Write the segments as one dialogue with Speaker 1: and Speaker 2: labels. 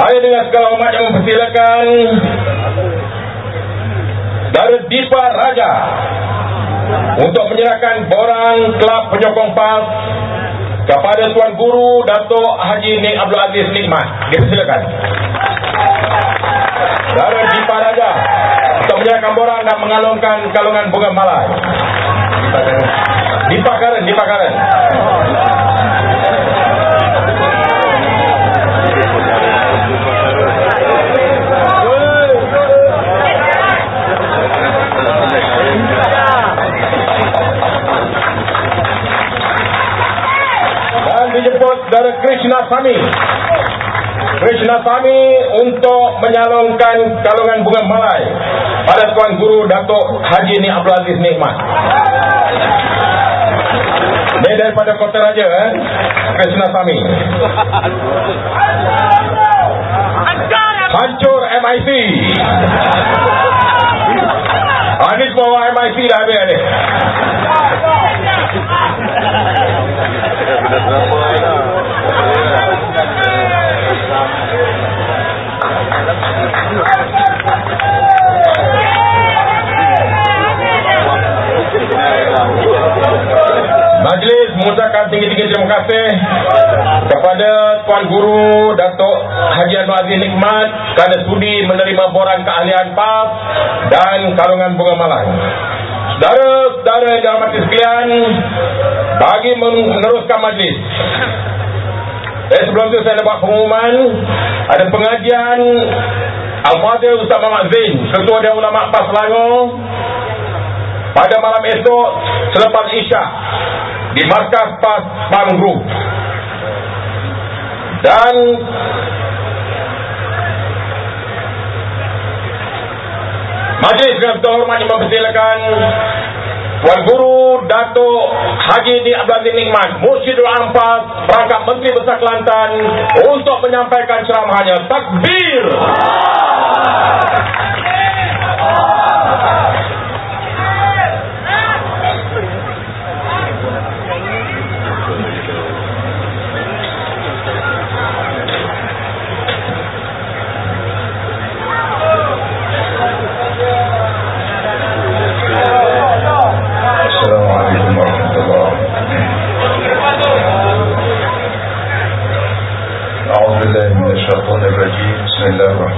Speaker 1: Saya dengan segala hormat yang mempersilakan Dari Dipa Raja. Untuk menyerahkan borang Kelab Penyokong PAS Kepada Tuan Guru Datuk Haji Nik Abdul Aziz Nikmat. Dipersilakan Dari Dipa Raja. Untuk menyerahkan borang dan mengalungkan kalungan bunga malai. Dipa Karen Dari Krishna Sami Krishna Sami untuk menyalurkan kalungan bunga malai pada Tuan Guru Datuk Haji Ni Abdul Aziz Nikmat. Ini daripada Kota Raja eh? Krishna Sami hancur MIC ini semua MIC dah habis ni Majlis mengucapkan tinggi-tinggi terima kasih kepada Tuan Guru Datuk Haji Anwar Aziz Nikmat kerana sudi menerima borang keahlian PAS dan kalungan bunga malang. Saudara-saudara yang dirahmati sekalian, bagi meneruskan majlis. Eh, sebelum itu saya buat pengumuman, ada pengajian Al-Fadhil Ustaz Muhammad Zain, Ketua Dewan Ulama PAS Selangor, pada malam esok selepas Isyak di markas PAS Palm Group. Dan Majlis dengan yang mempersilakan Tuan Guru Datuk Haji Abdul Nikmat Mursyidul Ampas Perangkat Menteri Besar Kelantan Untuk menyampaikan ceramahnya. Takbir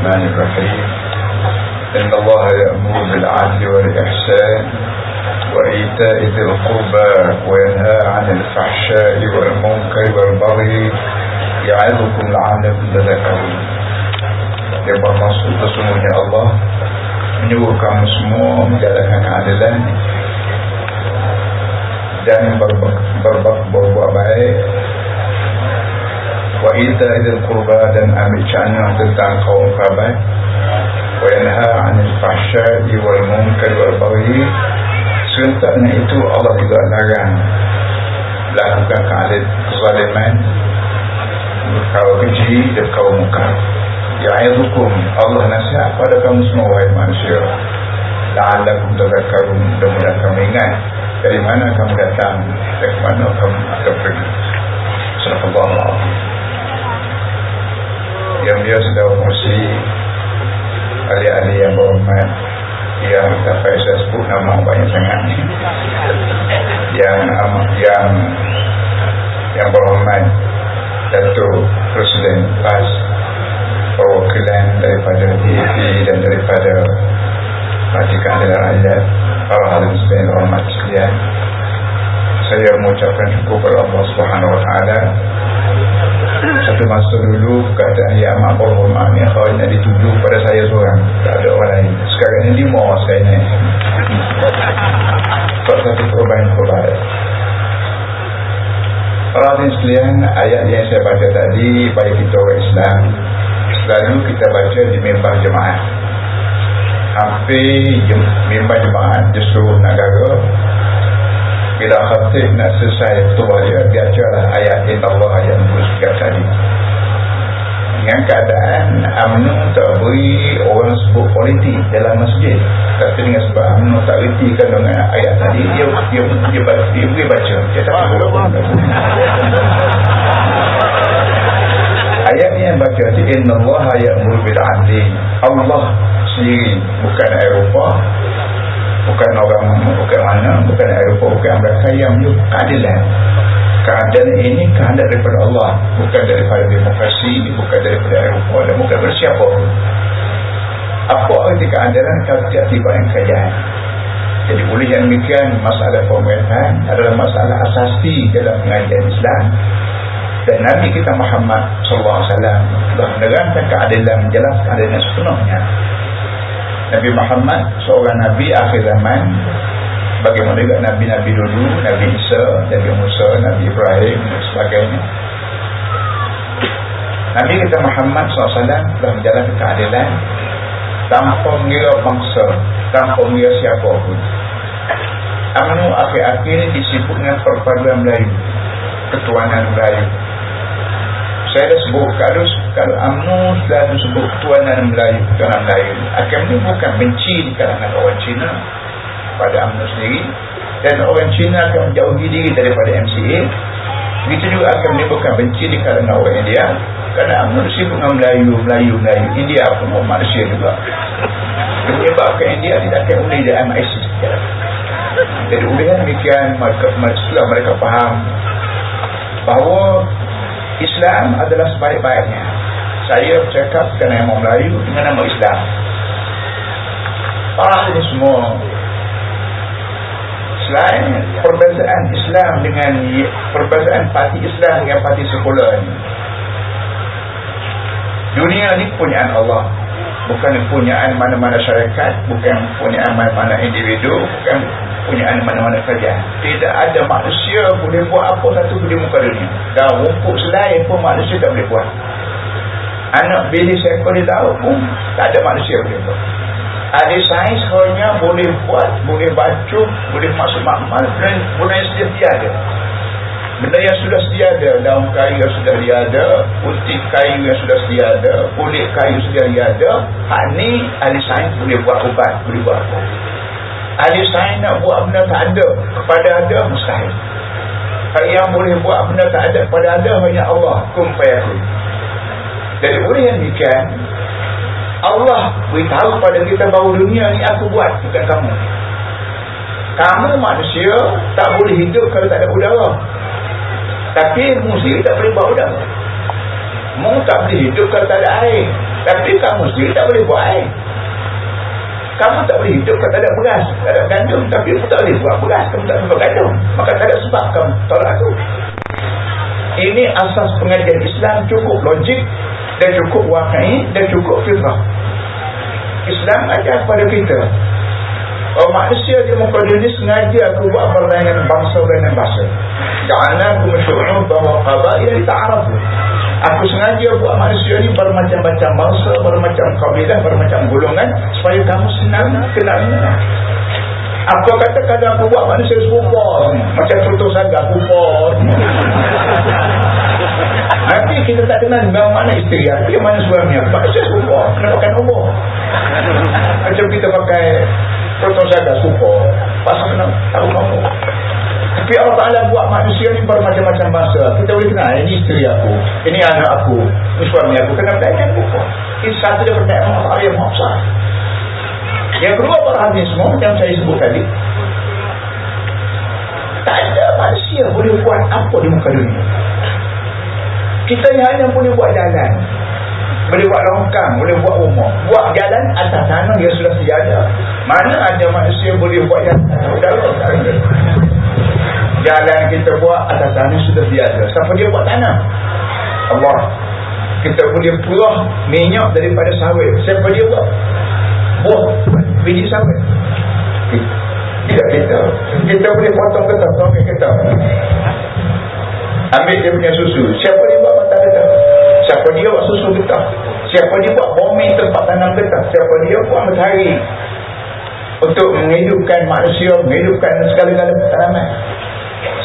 Speaker 2: الرحمن الرحيم. إن الله يأمر بالعدل والإحسان وإيتاء ذي القربى وينهى عن الفحشاء والمنكر والبغي يعظكم لعلكم تذكرون. Yang bermaksud sesungguhnya Allah menyuruh kamu semua menjalankan keadilan dan berbuat baik dan ambil canah tentang kaum kerabat wa yanha anil fahsyai wal munkar wal baghi. Serentaknya itu Allah juga larang. Lakukan kezaliman. Berkau keji dan kau muka ya'idukum Allah nasihat pada kamu semua wahai manusia. La'allakum tazakkarun mudah-mudahan kamu ingat dari mana kamu datang dari mana kamu akan pergi. Sallallahu alaihi yang dia sudah fungsi ahli-ahli yang berhormat yang tak saya sebut nama banyak sangat. Yang yang yang berhormat Datuk Presiden PAS perwakilan daripada DAP dan daripada Parti Keadilan Rakyat. Para halim sekalian hormat sekalian. Saya mengucapkan syukur kepada Allah Subhanahu Wa Taala satu masa dulu keadaan yang amat berhormat ni nak dituju pada saya seorang. Tak ada orang lain. Sekarang ni lima saya ni tak satu perubahan perubahan. Para sekalian, ayat yang saya baca tadi bagi kita orang Islam selalu kita baca di member jemaah. Hampir member jemaah di seluruh negara bila khatib nak selesai ketua dia dia bacalah ayat inna Allah ayat 23 tadi. Dengan keadaan UMNO tak beri orang sebut politik dalam masjid. Tapi dengan sebab UMNO tak reti kan dengan ayat tadi dia dia, dia, dia, dia beri baca. Dia tak sebut ayat yang baca tu inna Allah ya'muru bil adli. Allah sendiri bukan Eropah bukan orang bukan mana bukan Eropah bukan Amerika yang keadilan. Keadaan ini kehendak daripada Allah. Bukan daripada demokrasi bukan daripada Eropah dan bukan daripada siapa pun. Apa arti keadilan kalau tidak tiba yang kerajaan jadi oleh yang demikian masalah pemerintahan adalah masalah asasi dalam pengajian Islam. Dan Nabi kita Muhammad SAW telah menerangkan keadilan menjelaskan keadilan sepenuhnya Nabi Muhammad seorang Nabi akhir zaman. Bagaimana juga Nabi-Nabi dulu Nabi Isa, Nabi Musa, Nabi Ibrahim dan sebagainya. Nabi kita Muhammad SAW telah menjalankan keadilan tanpa mengira bangsa tanpa mengira siapa pun Amnu akhir-akhir ini disebut dengan perpaduan Melayu ketuanan Melayu. Saya dah sebut kalau, kalau UMNO sudah disebut ketuanan Melayu ketuanan Melayu akan ini bukan benci di kalangan orang Cina pada UMNO sendiri. Dan orang Cina akan menjauhi diri daripada MCA begitu juga akan menimbulkan benci di kalangan orang India. Kerana UMNO disebut dengan Melayu Melayu Melayu. India pun orang manusia juga. Menyebabkan India tidak akan boleh jadi MIC jadi ulihan demikian mereka, setelah mereka faham bahawa Islam adalah sebaik-baiknya saya bercakap dengan nama Melayu dengan nama Islam. Para ini semua. Selain perbezaan Islam dengan perbezaan parti Islam dengan parti sekolah ini dunia ini punyaan Allah. Bukan punyaan mana-mana syarikat bukan punyaan mana-mana individu bukan punyaan mana-mana saja tidak ada manusia boleh buat apa satu di muka dunia. Dan rumput selain pun manusia tak boleh buat anak bini seekor dia tahu. Pun tak ada manusia boleh buat ahli sains hanya boleh buat boleh baca boleh masuk makmal boleh sedia tiada. Benda yang sudah sedia ada daun kayu yang sudah dia ada putih kayu yang sudah sedia ada kulit kayu sudah dia ada hak ni ahli sains boleh buat ubat boleh buat apa. Ahli sains nak buat benda tak ada kepada ada mustahil. Yang boleh buat benda tak ada kepada ada hanya Allah. Kum fayakun jadi boleh yang demikian Allah beritahu pada kita bahawa dunia ni aku buat bukan kamu. Kamu manusia tak boleh hidup kalau tak ada udara. Tapi mu sendiri tak boleh buat udara. Mu tak boleh hidup kalau tak ada air. Tapi kamu sendiri tak boleh buat air. Kamu tak boleh hidup kalau tak ada beras tak ada gandum. Tapi kamu tak boleh buat beras kamu tak boleh gandum. Maka tak ada sebab kamu tolak aku. Ini asas pengajian Islam cukup logik dan cukup wakai dan cukup fitrah Islam ajar kepada kita Oh, manusia di muka dunia sengaja aku buat perlainan bangsa dan bangsa. Ja'alna aku masyu'un bahawa qabail ta'arafu. Aku sengaja buat manusia ni bermacam-macam bangsa, bermacam kabilah, bermacam golongan supaya kamu senang kenalnya. Apa kata kalau aku buat manusia serupa Macam contoh saga Serupa Nanti kita tak kenal Dengan mana isteri Tapi mana suami Manusia serupa Kena pakai nombor Macam kita pakai Contoh saga Serupa Pasal kena tahu nombor tapi Allah Ta'ala buat manusia ni bermacam-macam bahasa. Kita boleh kenal, ini isteri aku. Ini anak aku. Ini suami aku. Kena belajar buku. Ini satu daripada Allah Ta'ala yang maha Yang kedua para hadis semua yang saya sebut tadi. Tak ada manusia boleh buat apa di muka dunia. Kita ni hanya boleh buat jalan. Boleh buat longkang, boleh buat rumah. Buat jalan atas tanah yang sudah sejadah. Mana ada manusia boleh buat jalan? Jalan kita buat atas tanah sudah biasa siapa dia buat tanah? Allah. Kita boleh purah minyak daripada sawit. Siapa dia buat? Buah. Biji sawit. Tidak kita. Kita boleh potong potong kita ambil dia punya susu. Siapa dia buat siapa dia buat susu kita siapa dia buat bumi tempat tanam kita siapa dia buat matahari? Untuk menghidupkan manusia menghidupkan segala-gala tanaman.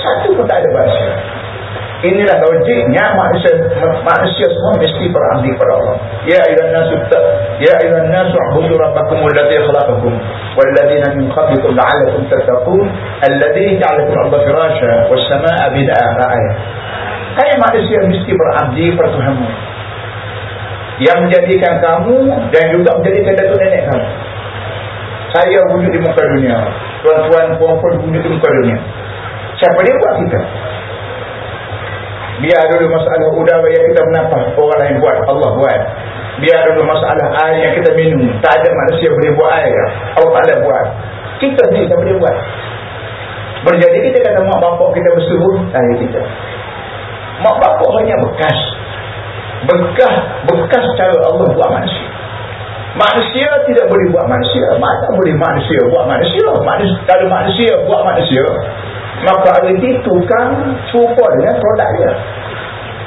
Speaker 2: Satu pun tak ada bahasa. Inilah logiknya manusia manusia semua mesti berabdi kepada Allah. Ya ayuhan nasu ya ayuhan nasu abudu rabbakum alladhi khalaqakum walladhina min qablikum la'allakum tattaqun alladhi ja'alakum arda firasha was samaa bina'a ayat hai manusia mesti berabdi kepada Tuhanmu yang menjadikan kamu dan juga menjadikan datuk nenek kamu. Saya wujud di muka dunia. Tuan-tuan puan-puan wujud di muka dunia. Siapa dia buat kita? Biar dulu masalah udara yang kita bernafas orang lain buat Allah buat. Biar dulu masalah air yang kita minum tak ada manusia boleh buat air. Allah tak ada buat. Kita sendiri tak boleh buat? Berjadi kita kata mak bapak kita bersuruh air kita mak bapak hanya bekas. Bekas bekas cara Allah buat manusia. Manusia tidak boleh buat manusia. Mana boleh manusia buat manusia? Manusia kalau manusia buat manusia maka itu tukang serupa dengan produk dia.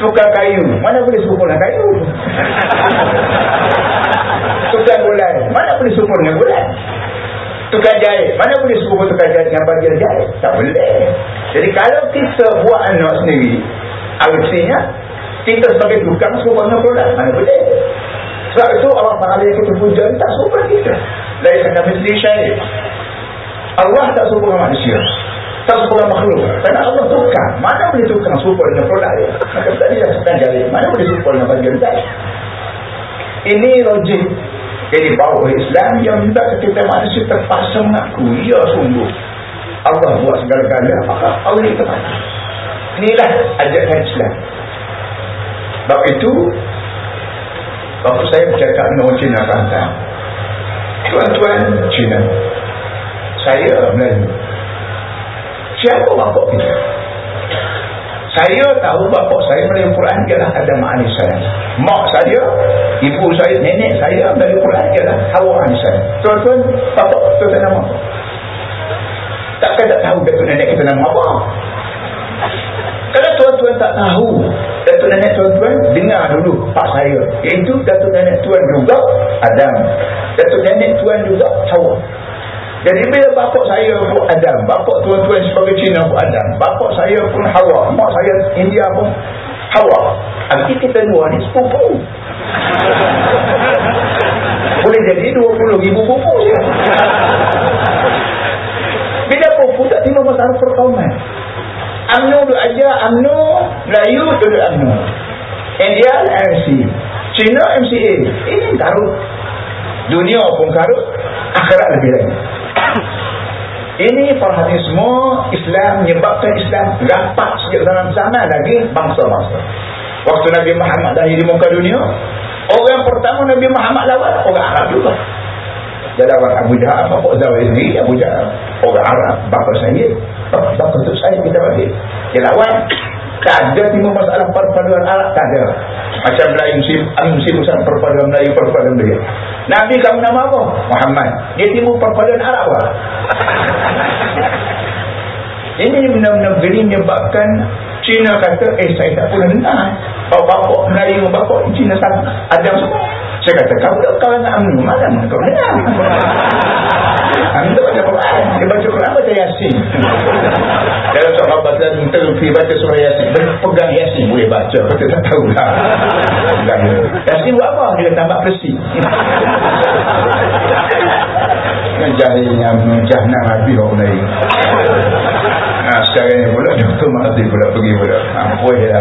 Speaker 2: Tukang kayu. Mana boleh serupa dengan kayu? Tukang bulan mana boleh serupa dengan bulan tukang jahit. Mana boleh serupa tukang jahit dengan bagian jahit? Tak boleh. Jadi kalau kita buat anak sendiri artinya kita sebagai tukang serupa dengan produk mana boleh? Sebab itu Allah Ta'ala yang kita puja tak serupa kita. Dari sana mesti syahid Allah tak dengan manusia. Tak serupa makhluk. Kerana Allah tukang. Mana boleh tukang serupa dengan produk dia? Maka tadi yang sekan jari. Mana boleh serupa dengan bagian jari ini logik. Jadi bahawa Islam yang minta kita manusia terpaksa mengaku ya sungguh. Allah buat segala-galanya maka Allah itu terpaksa inilah ajakan Islam sebab itu Waktu saya bercakap dengan Cina Kelantan Tuan-tuan Cina Saya Melayu Siapa bapak kita? Saya tahu bapak saya Melayu Quran ialah Adam Anisan Mak saya Ibu saya, nenek saya Melayu Quran ialah Hawa Anisan Tuan-tuan, bapak tuan nama? Takkan tak tahu Datuk nenek kita nama apa? Kalau tuan-tuan tak tahu Datuk nenek tuan-tuan dengar dulu pak saya. Iaitu datuk nenek tuan juga Adam. Datuk nenek tuan juga Hawa. Jadi bila bapak saya pun Adam bapak tuan-tuan sebagai Cina pun Adam bapak saya pun Hawa mak saya India pun Hawa. Arti kita dua ni sepupu. Boleh jadi 20 ribu ya. bila pupu tak timbul masalah perkauman UMNO duduk aja UMNO Melayu duduk UMNO India MC China MCA ini karut. Dunia pun karut akhirat lebih lagi. Ini perhatian semua Islam menyebabkan Islam rapat sejak zaman-zaman lagi bangsa-bangsa. Waktu Nabi Muhammad lahir di muka dunia orang pertama Nabi Muhammad lawan orang Arab juga. Jalawan Abu Jahal Bapak Zawai sendiri Abu Jahal. Orang Arab Bapak saya Bapak untuk saya kita bagi. Jalawan Tak ada timur masalah perpaduan Arab Tak ada. Macam Melayu Musim Musim perpaduan Melayu Perpaduan Melayu Nabi kamu nama apa? Muhammad. Dia timur perpaduan Arab lah. Ini benar-benar geri menyebabkan Cina kata Eh saya tak pernah dengar. Bapak-bapak Melayu Bapak Cina Ada semua saya kata, tak kau nak amnu. Mana? Mana kau dengar? Amnu baca Quran. Dia baca Quran, baca Yasin. Dalam soal baca terlupi baca surah Yasin. Pegang Yasin boleh baca. Kita tak tahu lah. Yasin buat apa? Dia tambah persi. Jahilnya Amnu, Jahnam habis orang lain. Sekarang ni pula, Dr. Mahdi pula pergi pula. Apa ya?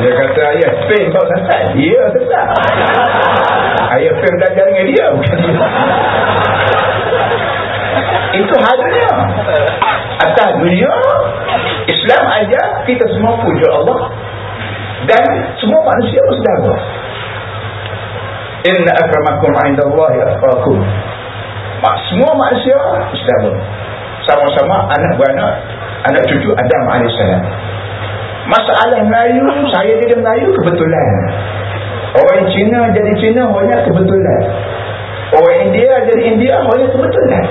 Speaker 2: Dia kata ayah pen kau sesat. Ya sesat. Ayah pen belajar dengan dia. Bukan dia. Itu hadnya. Atas dunia. Islam aja kita semua puja Allah. Dan semua manusia bersedara. Inna akramakum indallahi atqakum. Mak semua manusia bersedara. Sama-sama anak beranak anak cucu Adam alaihissalam. Masalah Melayu, saya jadi Melayu kebetulan. Orang Cina jadi Cina hanya kebetulan. Orang India jadi India hanya kebetulan.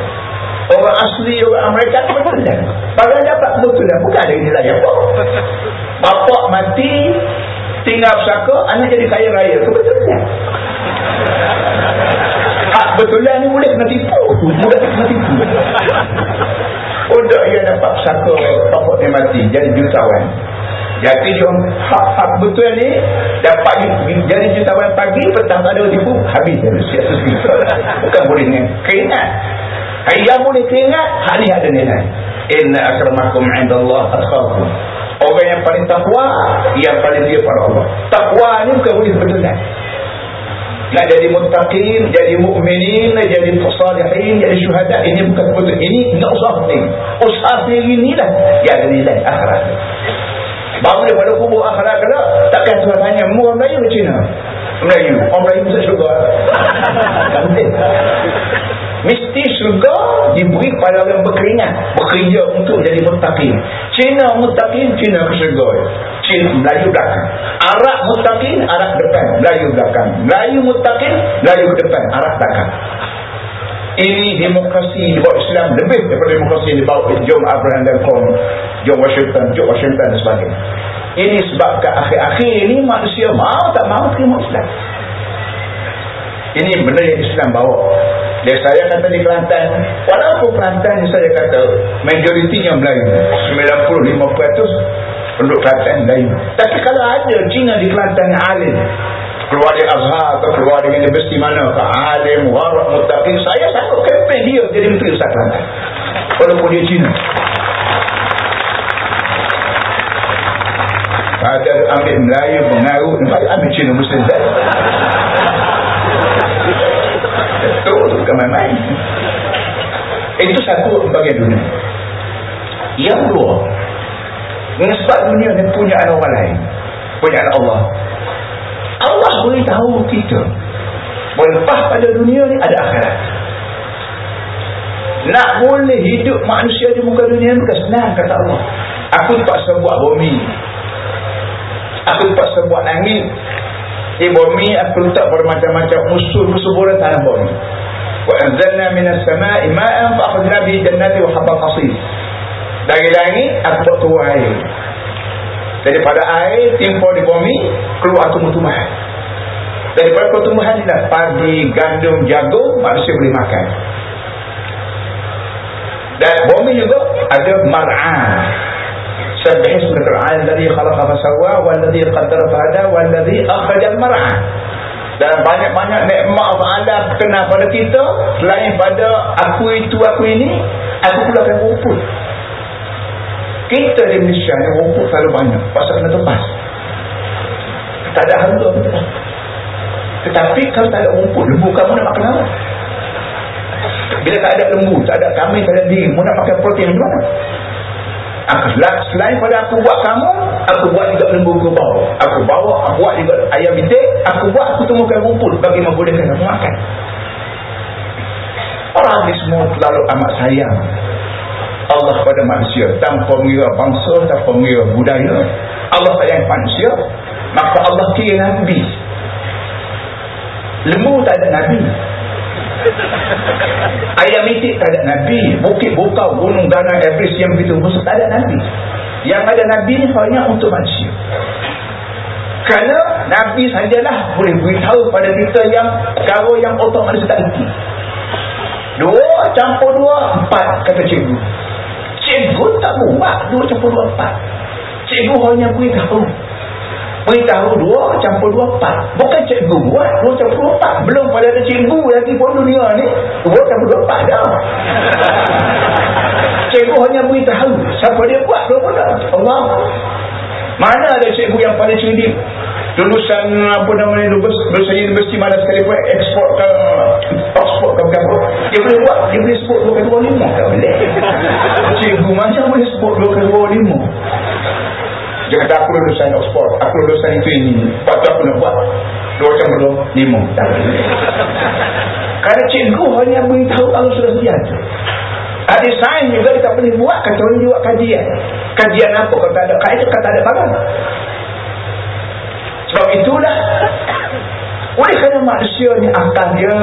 Speaker 2: Orang asli orang Amerika kebetulan. Bagai dapat kebetulan, bukan ada ini layak. Bapak mati, tinggal pesaka, anak jadi kaya raya. Kebetulan. Hak betulan ni boleh kena tipu. Boleh kena tipu. Udah ia dapat pesaka, bapak dia mati, jadi jutawan. Jadi dia hak-hak betul ni dapat jadi jutawan pagi petang ada tipu habis dia. Siap sesuatu. Bukan boleh dengan keringat. yang boleh teringat hak ni ada nilai inna akramakum indallah atqakum orang yang paling takwa yang paling dia pada Allah. Takwa ni bukan boleh betul tak nak jadi muttaqin jadi mukminin jadi salihin jadi syuhada ini bukan betul. Ini enggak usah ni sendiri ni lah yang ada nilai akhirat baru daripada kubur akhirat kalau takkan Tuhan tanya mu orang Melayu ke Cina? Melayu. Orang Melayu bisa syurga. Penting mesti syurga diberi pada orang berkeringat bekerja untuk jadi mutakin Cina mutakin Cina ke syurga? Cina Melayu belakang. Arab mutakin Arab depan. Melayu belakang. Melayu mutakin Melayu depan. Arab belakang ini demokrasi di bawah Islam lebih daripada demokrasi di bawah John Abraham Lincoln John Washington George Washington dan sebagainya. Ini sebab ke akhir-akhir ini manusia mau tak mau terima Islam. Ini benda yang Islam bawa. Dia saya kata di Kelantan walaupun Kelantan saya kata majoritinya Melayu 95% penduduk Kelantan Melayu. Tapi kalau ada Cina di Kelantan yang alim keluar dari Azhar atau keluar dari universiti mana ke alim, warak, mutaqin saya sanggup kempen dia jadi menteri Ustaz Kelantan walaupun dia Cina. Ada ambil Melayu mengaruh ambil Cina Muslim itu bukan main-main. Itu satu bagian dunia. Yang dua sebab dunia ni punya orang lain. Punya Allah boleh tahu kita. Lepas pada dunia ni ada akhirat. Nak boleh hidup manusia di muka dunia ni senang kata Allah. Aku terpaksa buat bumi. Aku terpaksa buat langit. Di bumi aku letak bermacam-macam usul persuburan tanah bumi. Wa anzalna minas sama'i ma'an fa akhadna bi jannati wa habba qasid dari langit aku buat turun air. Daripada air timpa di bumi keluar tumbuh-tumbuhan daripada pertumbuhan inilah padi, gandum, jagung manusia boleh makan. Dan bumi juga ada mar'an. Sebahis mereka al-ladhi khalaqa fasawa wal-ladhi qadar fahada wal-ladhi akhajal mar'an. Dan banyak-banyak nekmah ta'ala kena pada kita selain pada aku itu, aku ini aku pula akan rumput. Kita di Malaysia ni rumput selalu banyak pasal kena tempas tak ada harga pun tetapi kalau tak ada rumput lembu kamu nak makan apa? Bila tak ada lembu tak ada kami tak ada diri mau nak makan protein macam mana? Akhlak selain pada aku buat kamu aku buat juga lembu ke bawah aku bawa aku buat juga ayam bitik aku buat aku temukan rumput. Bagi membolehkan kamu makan. Orang ini semua terlalu amat sayang. Allah pada manusia. Tanpa mengira bangsa tanpa mengira budaya Allah sayang manusia maka Allah kira Nabi lembu tak ada Nabi Ayam itik tak ada Nabi. Bukit bukau, gunung, dana, Everest yang begitu besar tak ada Nabi. Yang ada Nabi ni hanya untuk manusia. Kerana Nabi sajalah boleh beritahu pada kita yang perkara yang otak manusia tak erti. Dua campur dua, empat kata cikgu. Cikgu tak buat dua campur dua, empat. Cikgu hanya beritahu beritahu dua campur dua empat. Bukan cikgu buat dua campur dua empat. Belum pada ada cikgu lagi pun dunia ni. Dua campur dua empat dah. Cikgu hanya beritahu siapa dia buat dua pun Allah. Mana ada cikgu yang paling cerdik lulusan apa namanya lulusan universiti mana sekali pun ekspor ke ekspor ke berapa dia boleh buat dia boleh sebut dua ke dua lima. Tak boleh. Cikgu macam boleh sebut dua ke dua lima dia kata aku lulusan Oxford. Aku lulusan itu ini lepas tu aku nak buat. Dua macam belum lima. Kerana cikgu hanya beritahu kalau sudah siap ada sains juga kita boleh buat. Kata orang buat kajian. Kajian apa? Kalau tak ada kajian kata ada barang. Sebab itulah oleh kerana manusia ni akal dia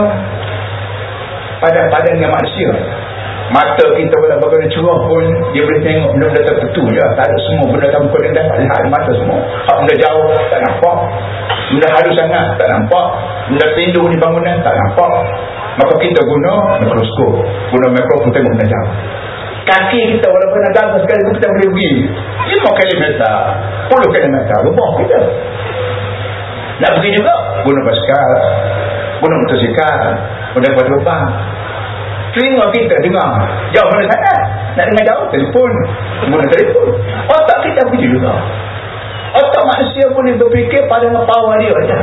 Speaker 2: pada-pada dengan manusia mata kita bila bagaimana cerah pun dia boleh tengok benda-benda tertentu je. Tak ada semua benda tak buka dia dapat lihat mata semua. Hak benda jauh tak nampak. Benda halus sangat tak nampak. Benda tindu di bangunan tak nampak. Maka kita guna mikroskop. Guna mikroskop tengok benda jauh. Kaki kita walaupun ada dalam sekali pun kita boleh pergi. 5 km 10 km lubang kita. Nak pergi juga guna basikal. Guna motosikal. Guna kuat lubang telinga kita dengar. Jauh mana sana nak dengar jauh telefon. Guna telefon. Otak kita begitu juga otak manusia boleh berfikir pada power dia saja.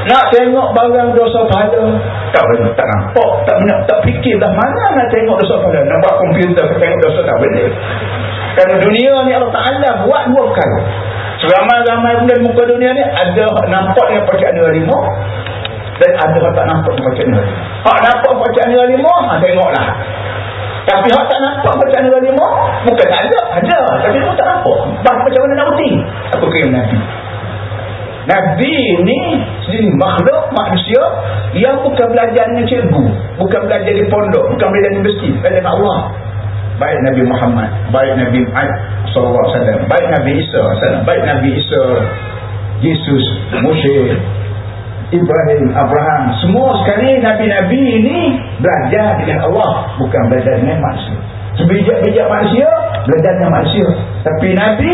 Speaker 2: Nak tengok barang dosa pahala tak boleh tak nampak tak nak tak fikir dah mana nak tengok dosa pahala buat komputer tengok dosa tak boleh. Kerana dunia ni Allah Ta'ala buat dua kali seramai-ramai pun muka dunia ni ada nampak yang pakai ada harimau dan ada yang tak nampak ada harimau hak nampak pakai ada harimau ha, tengoklah. Tapi hak tak nampak pakai ada harimau bukan tak ada ada. Tapi pun tak nampak. Bah, macam mana nak uti aku kira Nabi. Nabi ni sendiri makhluk manusia yang bukan belajar dengan cikgu bukan belajar di pondok bukan belajar di masjid belajar Allah. Baik Nabi Muhammad baik Nabi Muhammad SAW baik Nabi Isa SAW baik Nabi Isa Yesus Moshe Ibrahim Abraham semua sekali Nabi-Nabi ini belajar dengan Allah bukan belajar dengan manusia sebijak-bijak manusia belajar dengan manusia tapi Nabi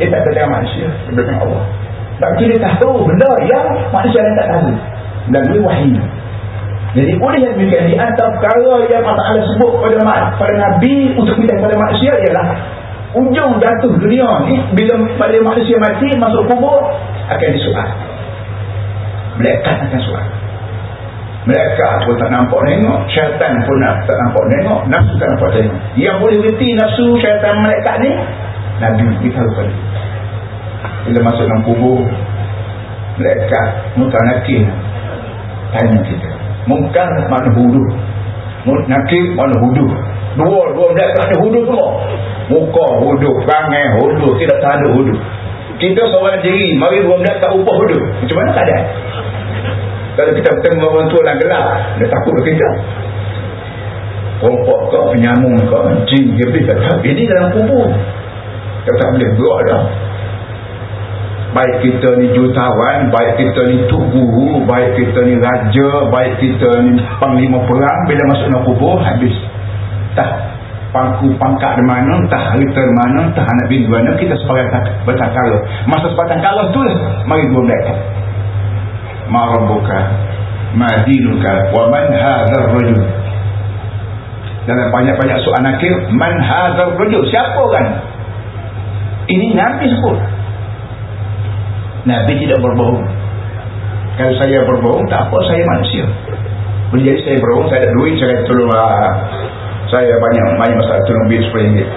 Speaker 2: dia tak belajar manusia belajar dengan Allah sebab dia tahu benda yang manusia yang tak tahu. Melalui wahyu. Jadi oleh yang demikian di antara perkara yang Allah Ta'ala sebut pada, pada Nabi untuk kita kepada manusia ialah ujung jatuh dunia ni bila pada manusia mati masuk kubur akan disuat. Melekat akan suat. Mereka pun tak nampak tengok. Syaitan pun tak nampak tengok. Nafsu tak nampak tengok. Yang boleh berhenti nafsu syaitan melekat ni Nabi beritahu pada bila masuk dalam kubur mereka muka nakir tanya kita muka mana hudu nakir mana hudu dua dua mereka ada hudu semua muka hudu perangai hudu tidak tak ada hudu kita seorang diri mari dua mereka upah hudu macam mana ada kalau kita bertemu orang tua dalam gelap dia takut kita Rompak ke, penyamung ke, jin, gebis, tak Ini dalam kubur. Kita tak boleh berdoa dah baik kita ni jutawan baik kita ni tuk guru baik kita ni raja baik kita ni panglima perang bila masuk dalam kubur habis tak pangku pangkat di mana tak harita di mana tak anak bintu mana kita sepakat bertakala masa sepatang kala tu lah mari dua mereka marabuka madinuka wa man hadhar rajul dalam banyak-banyak soalan akhir man hadhar rajul siapa kan ini Nabi sebut Nabi tidak berbohong. Kalau saya berbohong, tak apa, saya manusia. Boleh jadi saya berbohong, saya ada duit, saya tolong uh, saya banyak banyak masalah tolong bil sepuluh ringgit.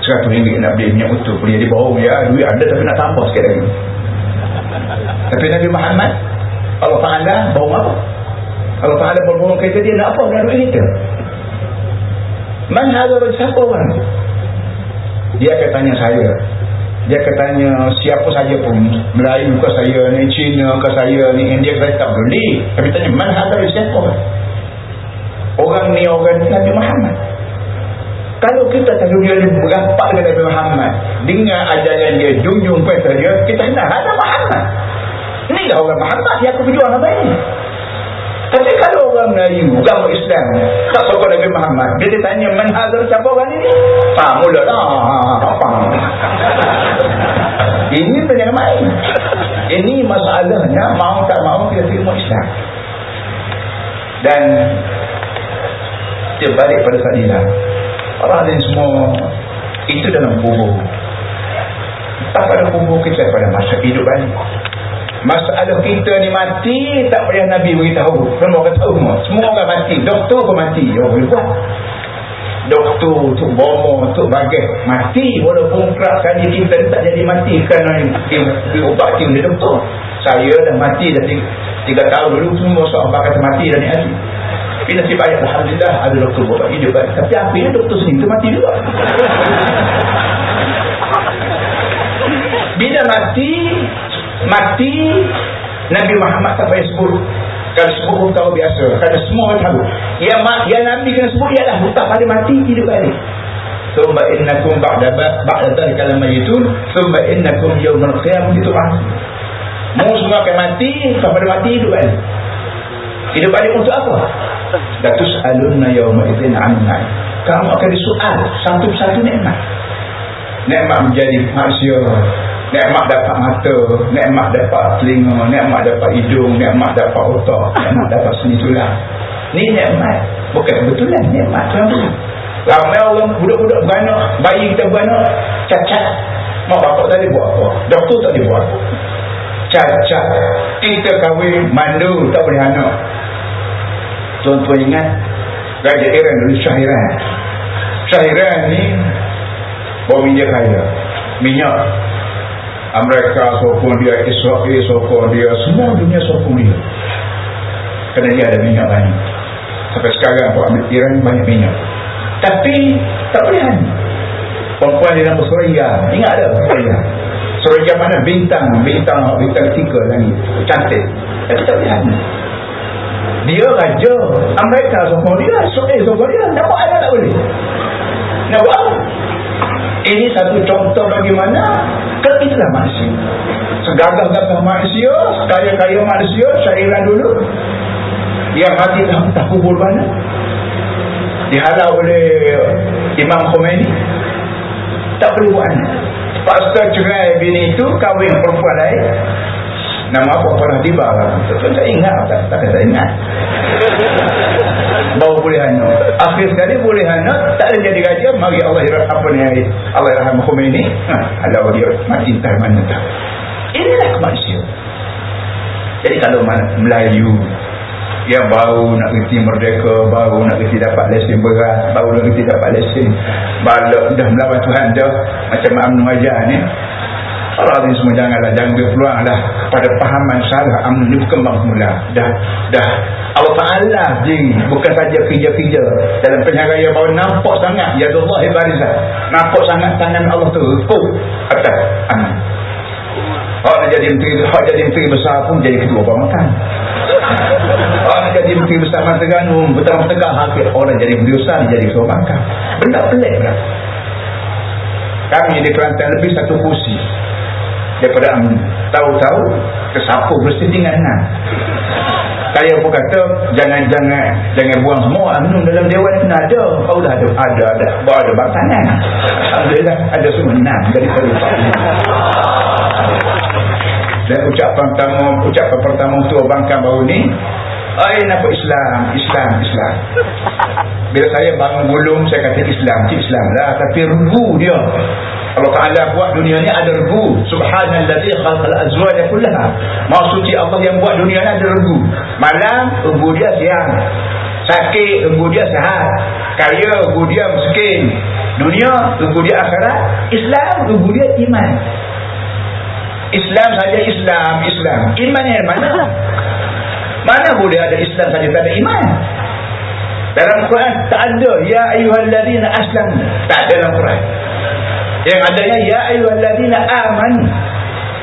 Speaker 2: Seratus ringgit nak beli minyak utuh. Boleh jadi bohong, ya duit ada tapi nak tambah sikit lagi. Tapi Nabi Muhammad, Allah Ta'ala bohong apa? Allah Ta'ala berbohong kita dia nak apa? Dengan duit kita? Mana ada siapa orang? Dia akan tanya saya, dia katanya siapa saja pun? Melayu ke saya ni? Cina ke saya ni? India ke saya tak boleh. Tapi tanya mana hadar siapa orang ni orang ni Nabi Muhammad. Kalau kita tak dunia ni berapak dengan Nabi Muhammad dengan ajaran dia junjung pun saja kita kenal ada inilah orang Muhammad yang aku berjuang nama ini tapi kalau orang Melayu, agama Islam, tak suka Nabi Muhammad, dia ditanya menhazar siapa orang ini? Ha, mula lah. Ini tanya main. Ini masalahnya, mau tak mau kita terima Islam. Dan dia balik pada ini Orang lain semua, itu dalam kubur. Tak pada kubur kita pada masa hidup balik. Masalah kita ni mati tak payah Nabi beritahu. Semua orang tahu semua. Semua orang mati. Doktor pun mati. Dia boleh buat. Doktor, Tok Bomo, Tok Bagas mati walaupun kerap kali kita tak jadi mati kerana diubati oleh doktor. Saya dah mati dah tiga, tahun dulu semua sahabat kata mati dan hati. Tapi nasib baik Alhamdulillah ada doktor buat hidup kan. Tapi akhirnya doktor sendiri mati juga. Bila mati mati Nabi Muhammad tak payah sebut kalau sebut pun tahu biasa. Kerana semua orang tahu. Yang, yang Nabi kena sebut ialah hutang pada mati hidup balik. Sumba innakum ba'da dhalika lamayitun. Sumba innakum yawmal qiyamah itu mu semua akan mati pada mati hidup balik. Hidup balik untuk apa? Datus alunna yawma idzin anna kamu akan disoal satu persatu nikmat. Nikmat menjadi manusia Nikmat dapat mata, nikmat dapat telinga, nikmat dapat hidung, nikmat dapat otak, nikmat dapat seni tulang. ni nikmat. Bukan kebetulan nikmat Tuhan beri ramai orang budak-budak beranak bayi kita beranak cacat. Mak bapak tadi buat apa doktor tadi buat apa. Cacat. Kita kahwin mandu tak boleh anak. Tuan-tuan ingat Raja Iran dulu Syahiran Syahiran ni bawa minyak kaya minyak Amerika sokong dia Israel sokong dia semua dunia sokong dia kerana dia ada minyak banyak. Sampai sekarang Pak Amir Iran banyak minyak. Tapi tak boleh perempuan dia nama Suraya ingat ada Suraya Suraya mana? Bintang. Bintang bintang tiga langit cantik. Tapi tak boleh dia raja Amerika sokong dia Israel sokong dia. Nak buat apa tak boleh? Nak buat ini satu contoh bagaimana ketiga manusia. Segagah-gagah manusia kaya-kaya manusia syairan dulu. Yang mati tak, tak kubur mana? Dihalau oleh Imam Khomeini. Tak boleh buat pasal cerai bini itu kahwin perempuan lain. Nama apa? Pernah tiba. Lah tak, ingat. Tak, tak, tak ingat baru boleh anak akhir sekali boleh anak tak ada jadi raja mari Allah apa ni Allah rahmat Khomeini ha, Allah dia mati entah mana tak. Inilah kemanusiaan. Jadi kalau Melayu yang baru nak kerti merdeka baru nak kerti dapat lesen berat baru nak kerti dapat lesen balak dah melawan Tuhan dah macam UMNO ajar ni Allah ni semua janganlah jangan beri peluang lah pada pahaman salah UMNO ni berkembang semula dah dah Allah Ta'ala diri bukan saja kerja-kerja dalam penyaraya bahawa nampak sangat ya Allah ibarizah nampak sangat tangan Allah tu rekuk atas Hak nak jadi menteri, hak jadi menteri besar pun jadi ketua pemakan. Orang jadi menteri besar masa ganum, betang-betang hakim. Orang jadi menteri besar, jadi ketua pemakan. Benda pelik lah. Kami di Kelantan lebih satu kursi. Daripada tahu-tahu, kesapu tinggal enam. Saya pun kata jangan-jangan jangan buang semua UMNO dalam dewan ni ada. Kau dah ada ada ada. Bawa ada bakanan. Alhamdulillah ada semua enam daripada dan ucapan pertama ucapan pertama untuk bangkan baru ni ai nak Islam Islam Islam bila saya bangun gulung saya kata Islam Islam lah tapi regu dia Allah Ta'ala buat dunia ni ada regu subhanalladzi khalaqal azwaja kullaha maksudnya Allah yang buat dunia ni ada regu malam regu dia siang sakit regu dia sehat kaya regu dia miskin dunia regu dia akhirat Islam regu dia iman Islam saja Islam, Islam. Iman yang mana? Mana boleh ada Islam saja tak ada iman? Dalam Quran tak ada ya ayyuhallazina aslam. Tak ada dalam Quran. Yang adanya ya ayyuhallazina aman.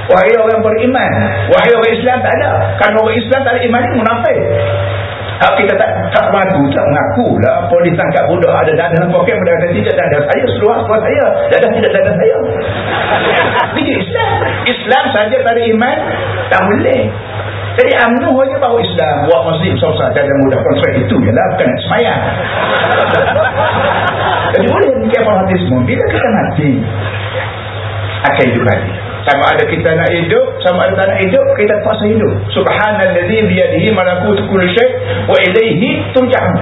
Speaker 2: Wahai orang beriman, wahai orang Islam tak ada. Kan orang Islam tak ada iman ni munafik. Kalau kita tak tak mahu tak mengaku lah. Polis tangkap budak ada dada dalam poket mudah kata tidak dada saya seluar seluar saya. Dada tidak dada saya. Ini Islam. Islam saja tak ada iman tak boleh. Jadi UMNO hanya bawa Islam. Buat masjid besar-besar mudah. Kontrak itu ialah bukan nak semayang jadi boleh hati semua bila kita mati akan hidup lagi. Sama ada kita nak hidup sama ada tak nak hidup kita paksa hidup. Subhanallazi biyadihi malakutu kulli syai wa ilaihi turja'un.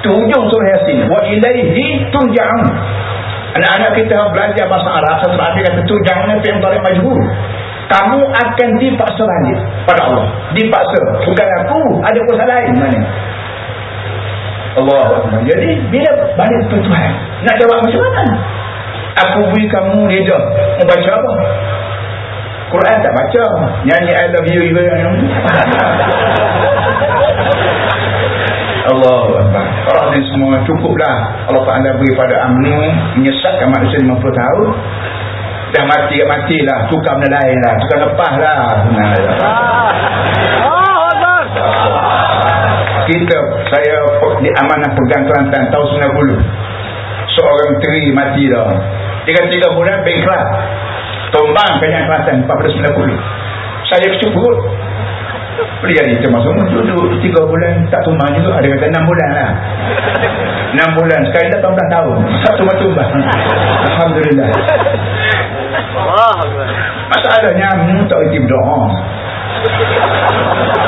Speaker 2: Tu ujung surah yasin. Wa ilaihi turja'un. Anak-anak kita belajar bahasa Arab satu arti kata turja'un itu yang paling majhur kamu akan dipaksa balik pada Allah. Dipaksa. Bukan aku ada kuasa lain. mana Allah jadi bila balik ke Tuhan nak jawab macam mana? Aku beri kamu lidah membaca apa? Quran tak baca. Nyanyi I love you juga. Allah Allah ni semua cukuplah Allah Ta'ala beri pada UMNO menyesatkan manusia 50 tahun. Dah mati matilah tukar benda lain lah. Tukar lepas lah kita saya di amanah pegang Kelantan tahun 90 seorang teri mati dah. Tiga-tiga bulan bankrupt Tombang Penyang Kelantan 1490 Saya perut. Beli hari termasuk Duduk 3 bulan Tak tumbang juga. Ada kata 6 bulan lah. 6 bulan. Sekali dah 18 tahun. Tak tumbang-tumbang Alhamdulillah. Masalahnya Minum tak reti berdoa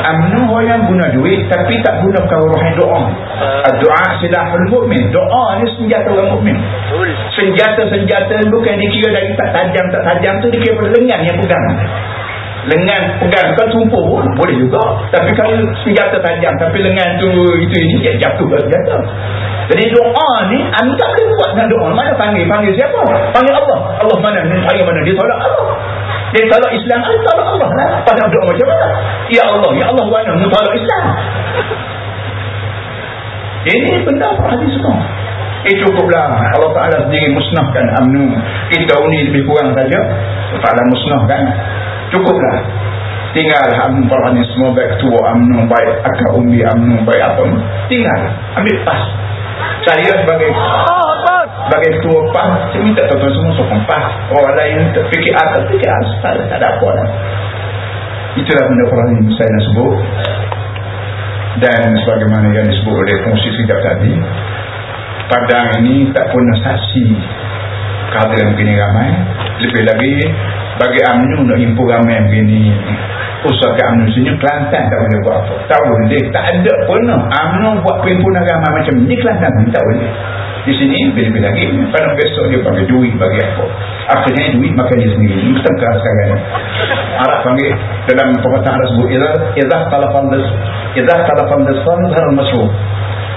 Speaker 2: amnu yang guna duit tapi tak guna perkara rohani doa doa silahul mu'min doa ni senjata orang mu'min senjata-senjata bukan dikira dari tak tajam tak tajam tu dikira pada lengan yang pegang. Lengan pegang kan tumpuh pun. Boleh juga. Tapi kalau senjata tajam tapi lengan tu itu ini ya jatuh ke senjata. Jadi doa ni anda tak boleh buat dengan doa. Mana panggil? Panggil siapa? Panggil Allah. Allah mana? Panggil mana? Dia tolak Allah dia tolak Islam dia tolak Allah lah. Pada doa macam mana? Ya Allah Ya Allah mana tolak Islam. Ini benda hadis semua. Eh cukuplah. Allah Ta'ala sendiri musnahkan amnu. Kita ni lebih kurang saja. Allah Ta'ala musnahkan. Cukuplah. Tinggal amnu para ni semua baik tua amnu baik akak umi amnu baik apa tinggal. Ambil pas. Saya sebagai sebagai ketua PAS saya minta tuan-tuan semua sokong PAS. Orang lain fikir atas fikir atas tak, tak ada apa lah. Itulah benda para ni saya nak sebut. Dan sebagaimana yang disebut oleh fungsi sekejap tadi padang ini tak pernah saksi yang begini ramai. Lebih lagi bagi UMNO nak impul ramai begini usaha ke UMNO sini Kelantan tak boleh buat apa. Tak boleh. Tak ada pun UMNO buat perhimpunan ramai macam ni Kelantan pun tak boleh di sini lebih-lebih lagi. Pada besok dia pakai duit bagi apa akhirnya duit makan dia sendiri. Ini bertengkar sekarang Arab panggil dalam perkataan Arab sebut izah talafan des izah talafan desan harus masuk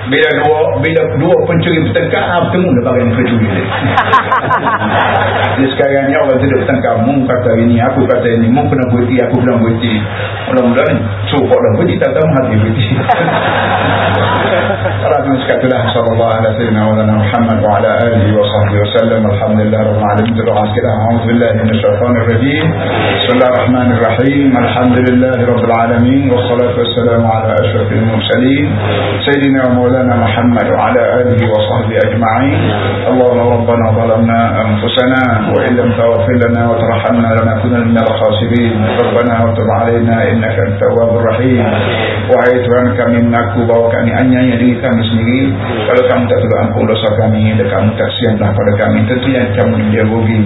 Speaker 2: bila dua bila dua pencuri bertengkar ah bertemu dah bagi pencuri dia. Jadi sekarang ni orang tidak bertengkar. Mung kata ini aku kata ini. Mung kena berhenti aku kena berhenti. Mudah-mudahan cukup dah berhenti tak tahu hati berhenti أراد مسكات الله صلى الله على سيدنا ولنا محمد وعلى آله وصحبه وسلم. الحمد لله رب العالمين. دعاء كده. أعوذ بالله من الشيطان الرجيم. بسم الله الرحمن الرحيم. الحمد لله رب العالمين. والصلاة والسلام على أشرف المرسلين. سيدنا ومولانا محمد وعلى آله وصحبه أجمعين. اللهم ربنا ظلمنا أنفسنا وإن لم تغفر لنا وترحمنا لنكون من الخاسرين. ربنا وتب علينا إنك التواب الرحيم. وعيت عنك من نكوب وكأن أن يلي diri kami sendiri Kalau kamu tak telah ampun dosa kami Dan kamu tak sianlah pada kami Tentunya kamu dia rugi.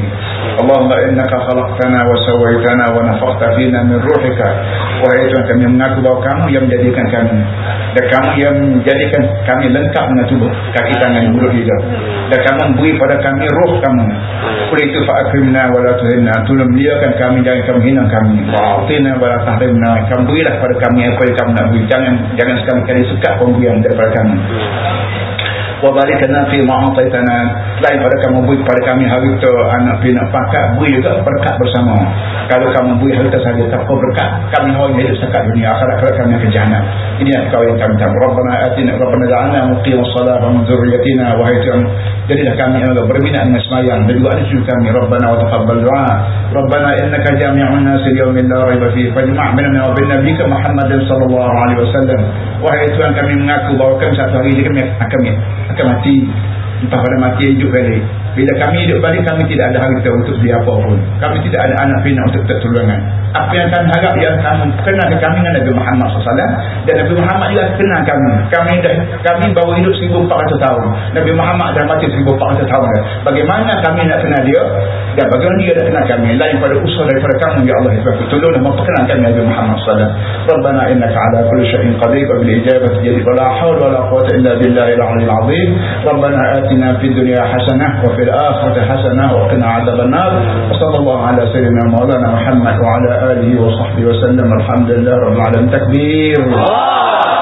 Speaker 2: Allahumma innaka khalaqtana wa sawaitana wa nafaqta fina min ruhika. Wahai Tuhan kami mengaku bahawa kamu yang menjadikan kami Dan kamu yang menjadikan kami lengkap dengan tubuh kaki tangan mulut lidah dan kamu beri pada kami roh kamu. Oleh itu fa'akrimna wa la tuhinna. Tolong muliakan kami jangan kamu hina kami. Wa'atina wa la tahrimna kamu berilah pada kami apa yang kamu nak beri. Jangan jangan sekali-kali sekat pemberian daripada kami wa balikana fi ma'ataitana lain pada kamu beri kepada kami harta anak pinak pakat beri juga berkat bersama. Kalau kamu beri harta saja tak berkat kami orang hidup sekat dunia akhirat kami ke jahanam ini yang kau yang kami tahu Rabbana atina Rabbana ja'alna muqim as-salat wa min dzurriyyatina wa hayyan jadilah kami yang berminat dengan sembahyang dan juga anak kami Rabbana wa taqabbal du'a. Rabbana innaka jami'un nas yawmin la rayba fihi. Fajma' bainana wa bain nabiyyika Muhammadin sallallahu alaihi wasallam. Wahai Tuhan kami mengaku bahawa kami satu hari ini kami akan akan mati. Entah pada mati hidup balik bila kami hidup balik kami tidak ada harta untuk beli apa pun. Kami tidak ada anak pinak untuk tertolongan apa yang kami harap yang kamu kenal kami dengan Nabi Muhammad SAW dan Nabi Muhammad juga kenal kami. Kami dah kami baru hidup 1400 tahun. Nabi Muhammad dah mati 1400 tahun bagaimana kami nak kenal dia? Dan bagaimana dia dah kenal kami? Lain pada usaha daripada kamu ya Allah itu tolong dan memperkenalkan Nabi Muhammad SAW Rabbana innaka ala kulli syai'in qadir wa bil ijabah jadi wala hawla wala quwata illa billahi al-'aliyyil 'azim. Rabbana atina fid dunya hasanah wa fil الآخرة حسنة وقنا عذاب النار. وصلى الله على سيدنا مولانا محمد وعلى آله وصحبه وسلم. الحمد لله رب العالمين. تكبير. الله